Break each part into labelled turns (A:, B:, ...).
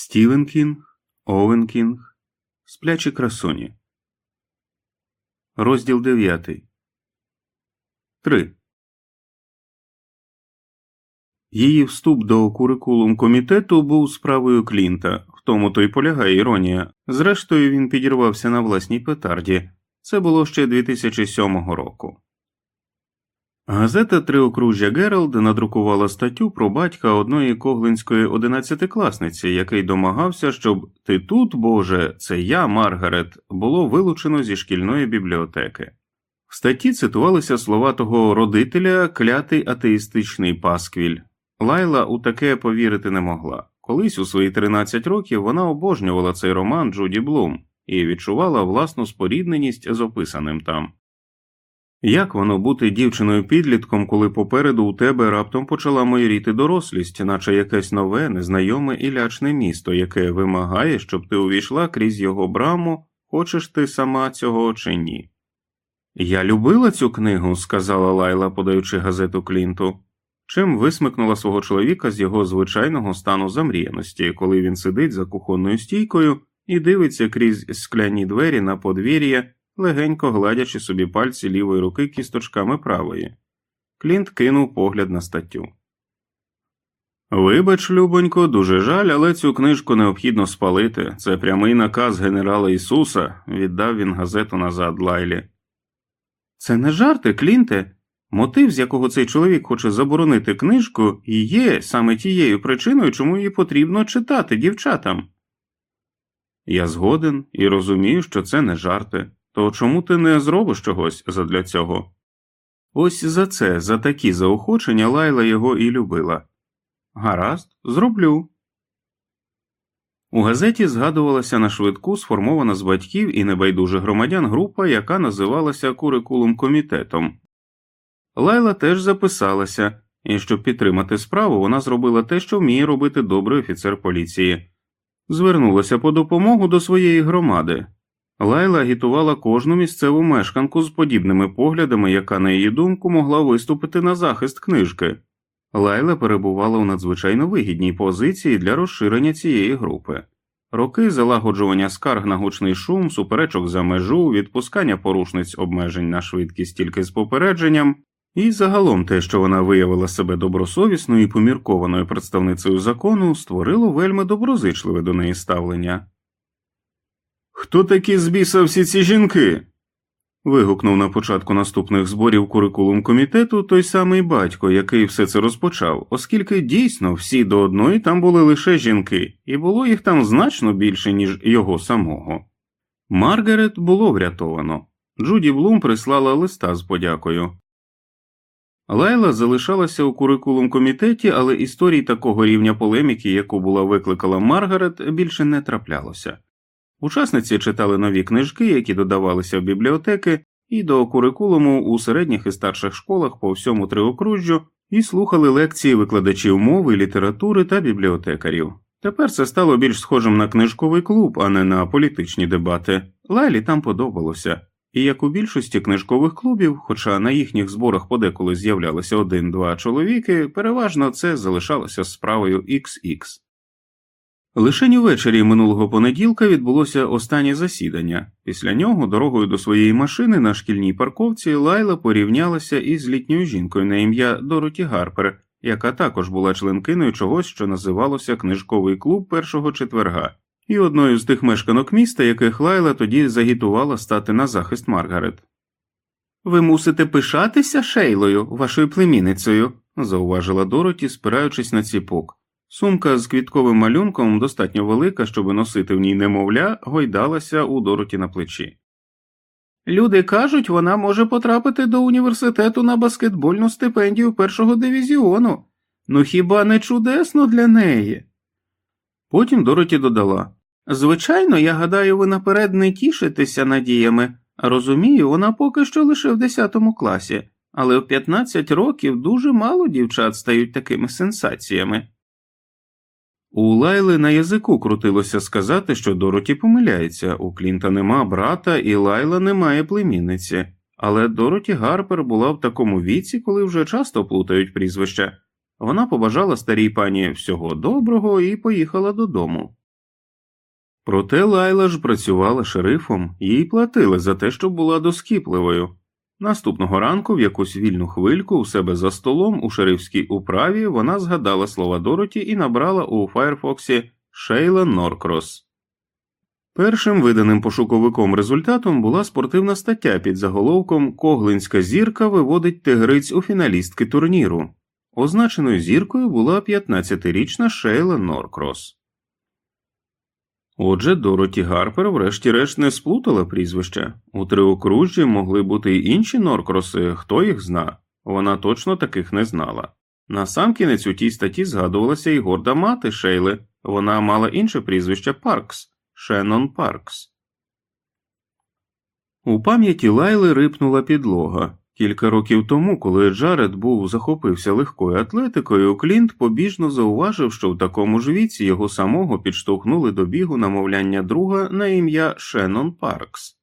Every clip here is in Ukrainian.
A: Стівен Кінг, Овен Кінг, Сплячі красуні. Розділ 9. 3. Її вступ до курикулум комітету був справою Клінта, в тому то й полягає іронія. Зрештою, він підірвався на власній петарді. Це було ще 2007 року. Газета Триокружжя Гералд надрукувала статтю про батька одної коглинської одинадцятикласниці, який домагався, щоб ти тут, Боже, це я, Маргарет, було вилучено зі шкільної бібліотеки. В статті цитувалися слова того родителя клятий атеїстичний пасквіль. Лайла у таке повірити не могла. Колись у свої 13 років вона обожнювала цей роман Джуді Блум і відчувала власну спорідненість з описаним там. Як воно бути дівчиною підлітком, коли попереду у тебе раптом почала майоріти дорослість, наче якесь нове, незнайоме і лячне місто, яке вимагає, щоб ти увійшла крізь його браму, хочеш ти сама цього чи ні? Я любила цю книгу, сказала Лайла, подаючи газету Клінту, чим висмикнула свого чоловіка з його звичайного стану замріяності, коли він сидить за кухонною стійкою і дивиться крізь скляні двері на подвір'я легенько гладячи собі пальці лівої руки кісточками правої. Клінт кинув погляд на статтю. Вибач, Любонько, дуже жаль, але цю книжку необхідно спалити. Це прямий наказ генерала Ісуса, віддав він газету назад Лайлі. Це не жарти, Клінте. Мотив, з якого цей чоловік хоче заборонити книжку, і є саме тією причиною, чому її потрібно читати дівчатам. Я згоден і розумію, що це не жарти. То чому ти не зробиш чогось задля цього? Ось за це, за такі заохочення Лайла його і любила. Гаразд, зроблю. У газеті згадувалася на швидку сформована з батьків і небайдужих громадян група, яка називалася Курикулум комітетом. Лайла теж записалася, і щоб підтримати справу, вона зробила те, що вміє робити добрий офіцер поліції, звернулася по допомогу до своєї громади. Лайла агітувала кожну місцеву мешканку з подібними поглядами, яка, на її думку, могла виступити на захист книжки. Лайла перебувала у надзвичайно вигідній позиції для розширення цієї групи. Роки залагоджування скарг на гучний шум, суперечок за межу, відпускання порушниць обмежень на швидкість тільки з попередженням, і загалом те, що вона виявила себе добросовісною і поміркованою представницею закону, створило вельми доброзичливе до неї ставлення. Хто такі з біса всі ці жінки? вигукнув на початку наступних зборів курикулум комітету той самий батько, який все це розпочав, оскільки дійсно всі до одної там були лише жінки, і було їх там значно більше, ніж його самого. Маргарет було врятовано. Джуді Блум прислала листа з подякою. Лайла залишалася у курикулум комітеті, але історій такого рівня полеміки, яку була викликала Маргарет, більше не траплялося. Учасниці читали нові книжки, які додавалися в бібліотеки, і до курикулуму у середніх і старших школах по всьому триокружжю і слухали лекції викладачів мови, літератури та бібліотекарів. Тепер це стало більш схожим на книжковий клуб, а не на політичні дебати. Лайлі там подобалося, і як у більшості книжкових клубів, хоча на їхніх зборах подеколи з'являлися один-два чоловіки, переважно це залишалося справою XX. Лишень увечері минулого понеділка відбулося останнє засідання. Після нього, дорогою до своєї машини на шкільній парковці, Лайла порівнялася із літньою жінкою на ім'я Дороті Гарпер, яка також була членкиною чогось, що називалося книжковий клуб першого четверга, і одною з тих мешканок міста, яких Лайла тоді загітувала стати на захист Маргарет. Ви мусите пишатися шейлою, вашою племінницею, зауважила Дороті, спираючись на ціпок. Сумка з квітковим малюнком достатньо велика, щоб носити в ній немовля, гойдалася у дороті на плечі. Люди кажуть, вона може потрапити до університету на баскетбольну стипендію першого дивізіону. Ну хіба не чудесно для неї? Потім Дороті додала Звичайно, я гадаю, ви наперед не тішитеся надіями, розумію, вона поки що лише в 10 класі, але в 15 років дуже мало дівчат стають такими сенсаціями. У Лайли на язику крутилося сказати, що Дороті помиляється, у Клінта нема брата і Лайла не має племінниці, але Дороті Гарпер була в такому віці, коли вже часто плутають прізвища. Вона побажала старій пані всього доброго і поїхала додому. Проте Лайла ж працювала шерифом, їй платили за те, щоб була доскіпливою. Наступного ранку, в якусь вільну хвильку, у себе за столом у шерифській управі вона згадала слова Дороті і набрала у Файрфоксі Шейла Норкрос. Першим виданим пошуковиком результатом була спортивна стаття під заголовком Коглинська зірка виводить тигриць у фіналістки турніру. Означеною зіркою була 15-річна Шейла Норкрос. Отже, Дороті Гарпер, врешті-решт, не сплутала прізвища. У триокружжі могли бути й інші Норкроси, хто їх зна. Вона точно таких не знала. Насамкінець у тій статті згадувалася і горда мати Шейли, вона мала інше прізвище Паркс Шеннон Паркс. У пам'яті Лайли рипнула підлога. Кілька років тому, коли Джаред був захопився легкою атлетикою, Клінт побіжно зауважив, що в такому ж віці його самого підштовхнули до бігу намовляння друга на ім'я Шеннон Паркс.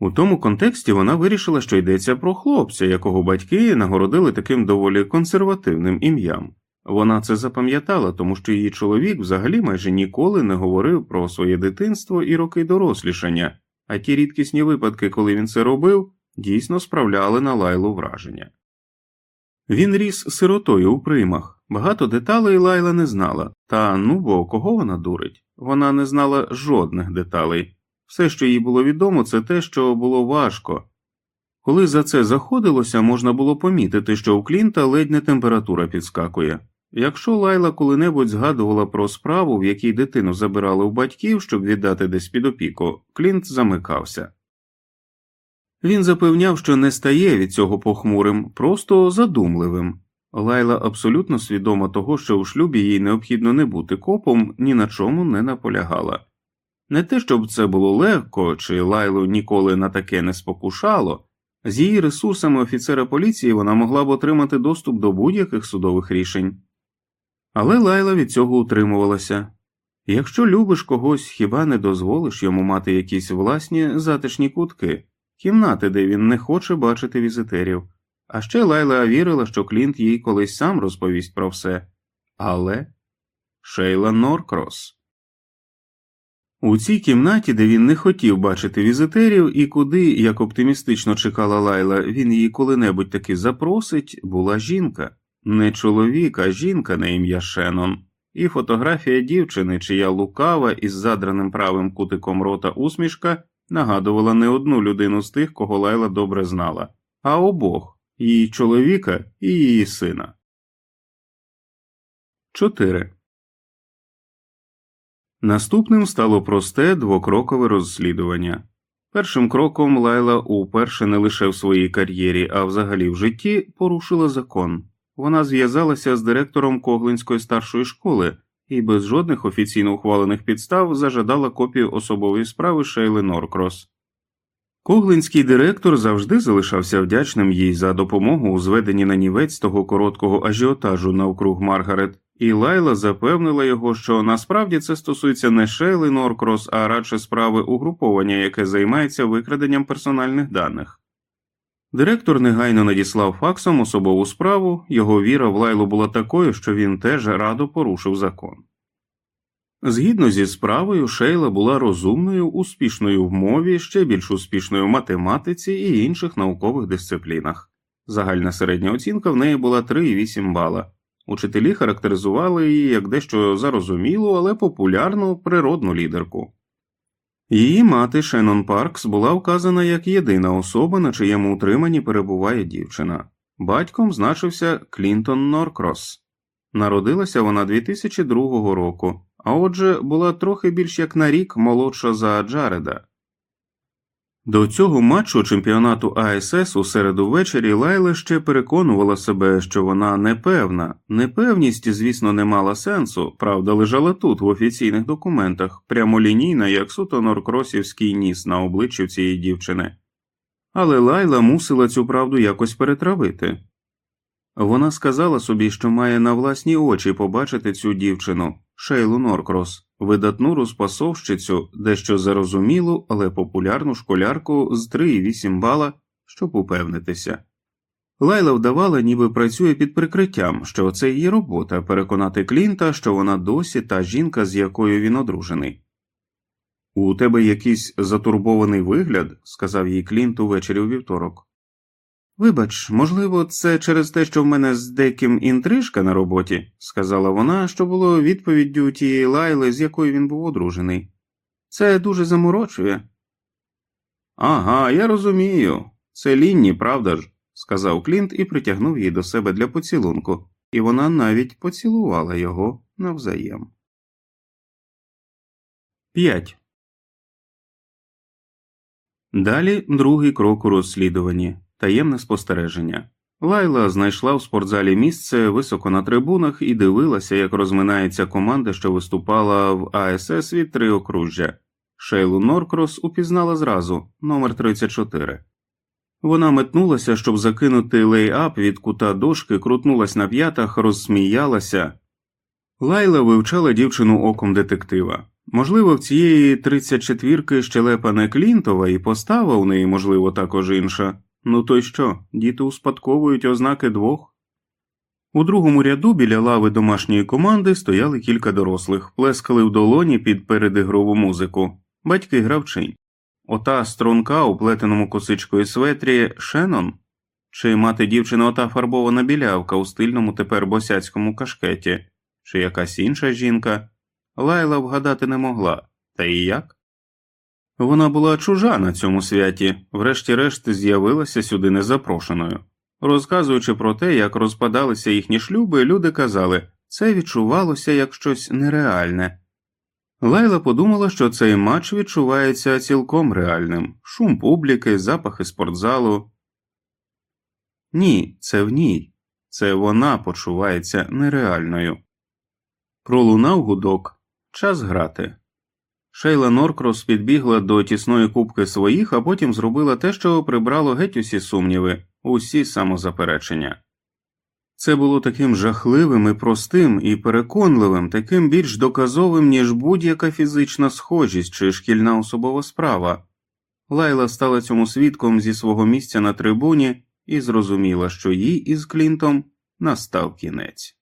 A: У тому контексті вона вирішила, що йдеться про хлопця, якого батьки нагородили таким доволі консервативним ім'ям. Вона це запам'ятала, тому що її чоловік взагалі майже ніколи не говорив про своє дитинство і роки дорослішання, а ті рідкісні випадки, коли він це робив, дійсно справляли на лайлу враження. Він ріс сиротою у приймах, багато деталей лайла не знала, та ну бо кого вона дурить? Вона не знала жодних деталей. Все, що їй було відомо, це те, що було важко. Коли за це заходилося, можна було помітити, що у Клінта ледь не температура підскакує. Якщо Лайла коли-небудь згадувала про справу, в якій дитину забирали у батьків, щоб віддати десь під опіку, Клінт замикався. Він запевняв, що не стає від цього похмурим, просто задумливим. Лайла абсолютно свідома того, що у шлюбі їй необхідно не бути копом, ні на чому не наполягала. Не те, щоб це було легко, чи Лайлу ніколи на таке не спокушало, з її ресурсами офіцера поліції вона могла б отримати доступ до будь-яких судових рішень. Але Лайла від цього утримувалася якщо любиш когось, хіба не дозволиш йому мати якісь власні затишні кутки, кімнати, де він не хоче бачити візитерів. А ще Лайла вірила, що Клінт їй колись сам розповість про все. Але Шейла Норкрос. У цій кімнаті, де він не хотів бачити візитерів, і куди, як оптимістично чекала Лайла, він її коли-небудь таки запросить, була жінка, не чоловік, а жінка на ім'я Шеннон, і фотографія дівчини, чия лукава із задраним правим кутиком рота усмішка нагадувала не одну людину з тих, кого Лайла добре знала, а обох її чоловіка і її сина. 4. Наступним стало просте двокрокове розслідування. Першим кроком Лайла уперше не лише в своїй кар'єрі, а взагалі в житті порушила закон. Вона зв'язалася з директором Коглинської старшої школи і без жодних офіційно ухвалених підстав зажадала копію особової справи Шейли Норкрос. Коглинський директор завжди залишався вдячним їй за допомогу у зведенні на нівець того короткого ажіотажу навкруг Маргарет, і Лайла запевнила його, що насправді це стосується не Шейли Норкрос, а радше справи угруповання, яке займається викраденням персональних даних. Директор негайно надіслав факсом особову справу, його віра в Лайлу була такою, що він теж радо порушив закон. Згідно зі справою, Шейла була розумною, успішною в мові, ще більш успішною в математиці і інших наукових дисциплінах. Загальна середня оцінка в неї була 3,8 бала. Учителі характеризували її як дещо зарозумілу, але популярну природну лідерку. Її мати Шеннон Паркс була вказана як єдина особа, на чиєму утриманні перебуває дівчина. Батьком значився Клінтон Норкрос. Народилася вона 2002 року, а отже, була трохи більш як на рік молодша за Джареда. До цього матчу чемпіонату АСС у середу ввечері Лайла ще переконувала себе, що вона непевна. Непевність, звісно, не мала сенсу, правда, лежала тут, в офіційних документах, прямолінійна, як суто норкросівський ніс на обличчі цієї дівчини. Але Лайла мусила цю правду якось перетравити. Вона сказала собі, що має на власні очі побачити цю дівчину, Шейлу Норкрос, видатну розпасовщицю, дещо зарозумілу, але популярну школярку з 3,8 бала, щоб упевнитися. Лайла вдавала, ніби працює під прикриттям, що це її робота переконати Клінта, що вона досі та жінка, з якою він одружений. У тебе якийсь затурбований вигляд, сказав їй Клінт увечері у вівторок. Вибач, можливо, це через те, що в мене з деким інтрижка на роботі, сказала вона, що було відповіддю тієї лайли, з якою він був одружений. Це дуже заморочує. Ага, я розумію. Це лінні, правда ж? сказав Клінт і притягнув її до себе для поцілунку, і вона навіть поцілувала його навзаєм. 5. Далі другий крок у розслідуванні таємне спостереження. Лайла знайшла в спортзалі місце високо на трибунах і дивилася, як розминається команда, що виступала в АСС від три окружжя. Шейлу Норкрос упізнала зразу номер 34. Вона метнулася, щоб закинути лей-ап від кута дошки, крутнулась на п'ятах, розсміялася. Лайла вивчала дівчину оком детектива. Можливо, в цієї 34-ки щелепа не Клінтова і постава у неї, можливо, також інша. Ну то й що, діти успадковують ознаки двох. У другому ряду біля лави домашньої команди стояли кілька дорослих, плескали в долоні під передигрову музику. Батьки гравчинь. Ота струнка у плетеному косичкою светрі Шенон, чи мати дівчина ота фарбована білявка у стильному тепер босяцькому кашкеті, чи якась інша жінка. Лайла вгадати не могла, та і як? Вона була чужа на цьому святі, врешті-решт з'явилася сюди незапрошеною. Розказуючи про те, як розпадалися їхні шлюби, люди казали це відчувалося як щось нереальне. Лайла подумала, що цей матч відчувається цілком реальним шум публіки, запахи спортзалу. Ні, це в ній, це вона почувається нереальною. Пролунав гудок. Час грати. Шейла Норкрос підбігла до тісної кубки своїх, а потім зробила те, що прибрало геть усі сумніви, усі самозаперечення. Це було таким жахливим і простим і переконливим, таким більш доказовим, ніж будь-яка фізична схожість чи шкільна особова справа. Лайла стала цьому свідком зі свого місця на трибуні і зрозуміла, що їй із Клінтом настав кінець.